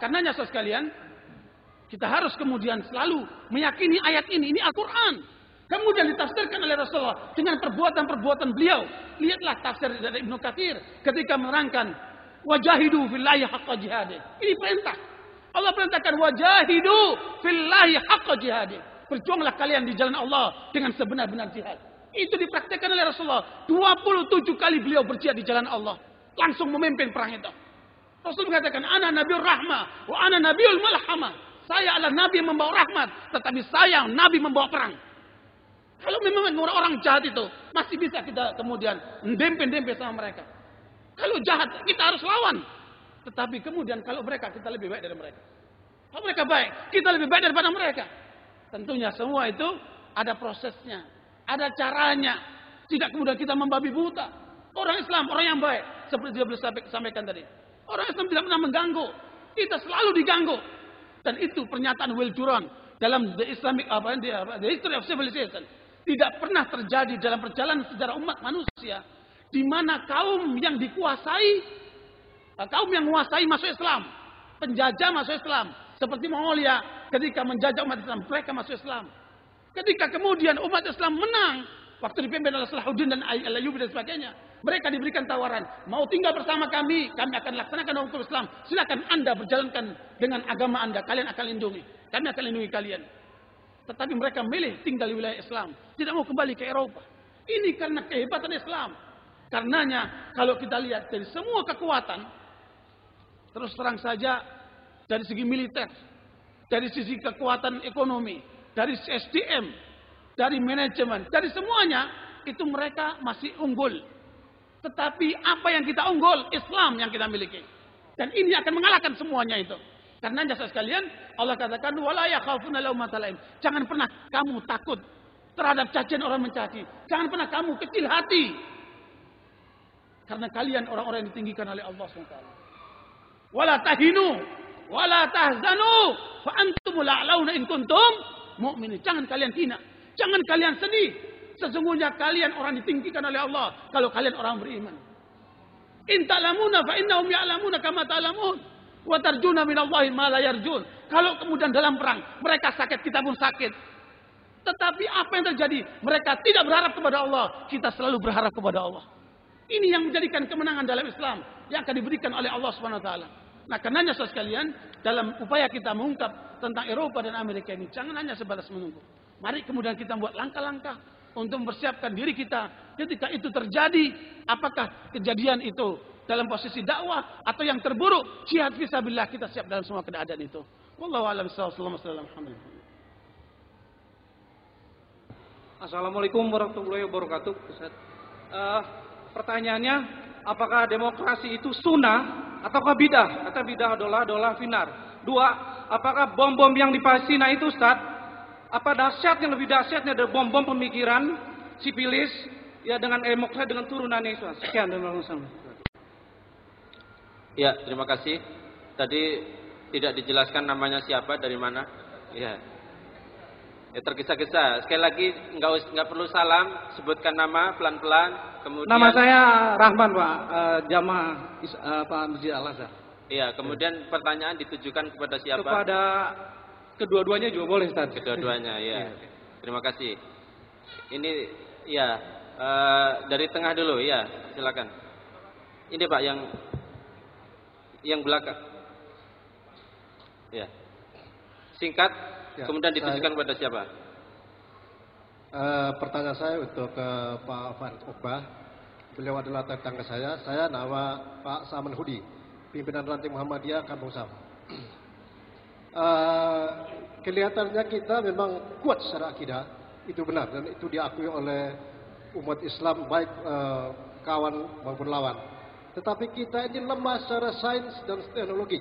Karenanya saudara sekalian, kita harus kemudian selalu meyakini ayat ini. Ini Al-Quran. Kemudian ditafsirkan oleh Rasulullah dengan perbuatan-perbuatan beliau. Lihatlah tafsir dari Ibnu Katsir ketika menerangkan wajahidu fillahi haqqa jihadih. Ini perintah. Allah perintahkan wajahidu fillahi haqqa jihadih. Berjuanglah kalian di jalan Allah dengan sebenar-benar jihad. Itu dipraktekkan oleh Rasulullah. 27 kali beliau berjihad di jalan Allah. Langsung memimpin perang itu. Rasul mengatakan, Ana Nabiul Rahmah, wa Ana Nabiul Malhamah. Saya adalah Nabi yang membawa rahmat, tetapi saya Nabi membawa perang. Kalau memang orang jahat itu, masih bisa kita kemudian mendempe-dempe sama mereka. Kalau jahat, kita harus lawan. Tetapi kemudian kalau mereka, kita lebih baik dari mereka. Kalau mereka baik, kita lebih baik daripada mereka. Tentunya semua itu ada prosesnya, ada caranya. Tidak kemudian kita membabi buta. Orang Islam, orang yang baik, seperti dia sampaikan tadi. Orang Islam tidak pernah mengganggu. Kita selalu diganggu. Dan itu pernyataan Will Durant dalam the Islamic apa, the History of Civilization. Tidak pernah terjadi dalam perjalanan sejarah umat manusia di mana kaum yang dikuasai kaum yang menguasai masuk Islam, penjajah masuk Islam, seperti Mongolia ketika menjajah umat Islam, mereka masuk Islam. Ketika kemudian umat Islam menang, waktu dipimpin oleh Salahuddin dan Ayyubi dan sebagainya, mereka diberikan tawaran, mau tinggal bersama kami, kami akan laksanakan hukum Islam. Silakan Anda berjalankan dengan agama Anda, kalian akan lindungi. Kami akan lindungi kalian. Tetapi mereka milih tinggal di wilayah Islam, tidak mau kembali ke Eropa. Ini karena kehebatan Islam. Karenanya kalau kita lihat dari semua kekuatan, terus terang saja dari segi militer, dari sisi kekuatan ekonomi, dari SDM, dari manajemen, dari semuanya itu mereka masih unggul. Tetapi apa yang kita unggul? Islam yang kita miliki. Dan ini akan mengalahkan semuanya itu. Karena jasa sekalian, Allah katakan Jangan pernah kamu takut terhadap cacian orang mencaci. Jangan pernah kamu kecil hati. Karena kalian orang-orang yang ditinggikan oleh Allah SWT. Wala tahinu, wala tahzanu, fa antumul a'launa in kuntum. Jangan kalian hina, jangan kalian sedih. Sesungguhnya kalian orang ditinggikan oleh Allah kalau kalian orang beriman. In ta'lamuna fa innahum ya'lamuna kama ta'lamun. Wa tarjuna minallahi ma la yarjun. Kalau kemudian dalam perang mereka sakit, kita pun sakit. Tetapi apa yang terjadi? Mereka tidak berharap kepada Allah, kita selalu berharap kepada Allah. Ini yang menjadikan kemenangan dalam Islam yang akan diberikan oleh Allah taala. Nah, karenanya saudara sekalian, dalam upaya kita mengungkap tentang Eropa dan Amerika ini, jangan hanya sebatas menunggu. Mari kemudian kita buat langkah-langkah untuk mempersiapkan diri kita ketika itu terjadi. Apakah kejadian itu dalam posisi dakwah atau yang terburuk, jihad fisabilillah kita siap dalam semua keadaan itu. Wallahu a'lam. Assalamualaikum warahmatullahi wabarakatuh. Uh, pertanyaannya, apakah demokrasi itu sunnah ataukah bidah? Kata bidah adalah adalah finar. Dua, apakah bom-bom yang di Palestina itu Ustaz, apa dahsyatnya lebih dahsyatnya dari bom-bom pemikiran sipilis ya dengan demokrasi dengan turunannya Ustaz. Sekian terima kasih. Ya, terima kasih. Tadi tidak dijelaskan namanya siapa dari mana. Ya. Ya tergesa-gesa. Sekali lagi nggak nggak perlu salam, sebutkan nama pelan-pelan. Kemudian Nama saya Rahman Pak, uh, jamaah uh, Pak Masjid Al Azhar. Iya, kemudian pertanyaan ditujukan kepada siapa? Kepada kedua-duanya juga boleh Ustaz. Kedua-duanya, ya. Terima kasih. Ini ya uh, dari tengah dulu, ya, silakan. Ini Pak yang yang belakang. Ya. Singkat Ya, Kemudian ditujukan kepada siapa? Uh, pertanyaan saya untuk ke Pak Farid Okbah. Beliau adalah tetangga saya. Saya nama Pak Saman Hudi, pimpinan ranting Muhammadiyah Kampung Sam. Uh, kelihatannya kita memang kuat secara akidah, itu benar dan itu diakui oleh umat Islam baik uh, kawan maupun lawan. Tetapi kita ini lemah secara sains dan teknologi.